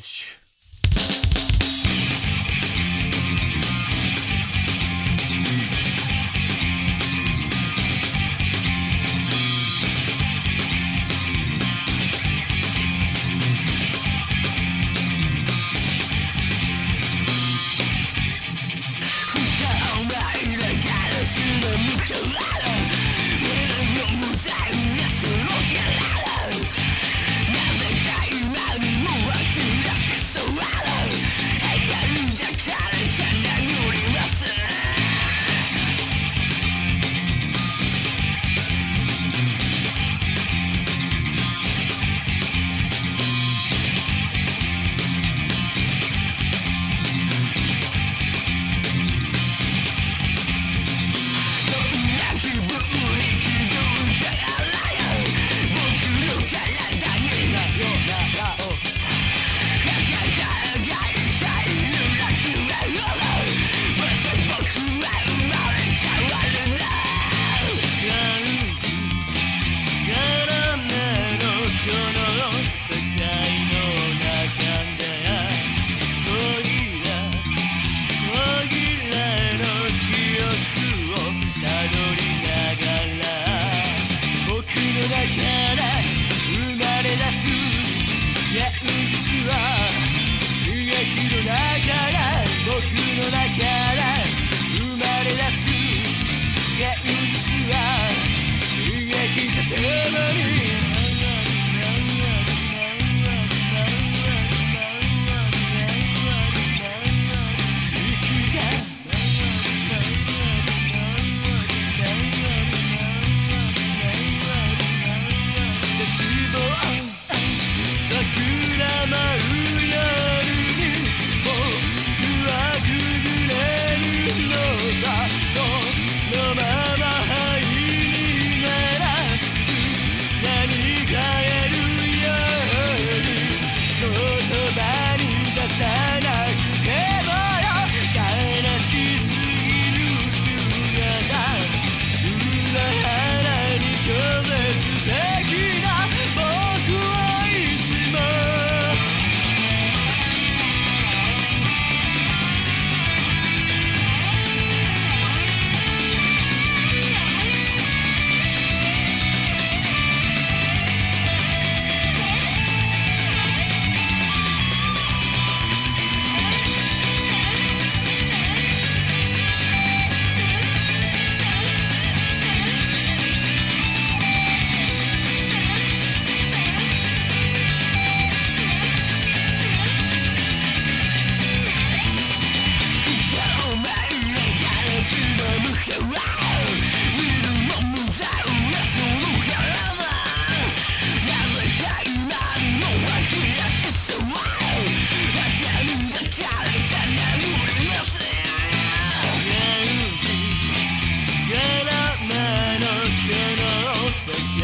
Shh. 出す。現実は fake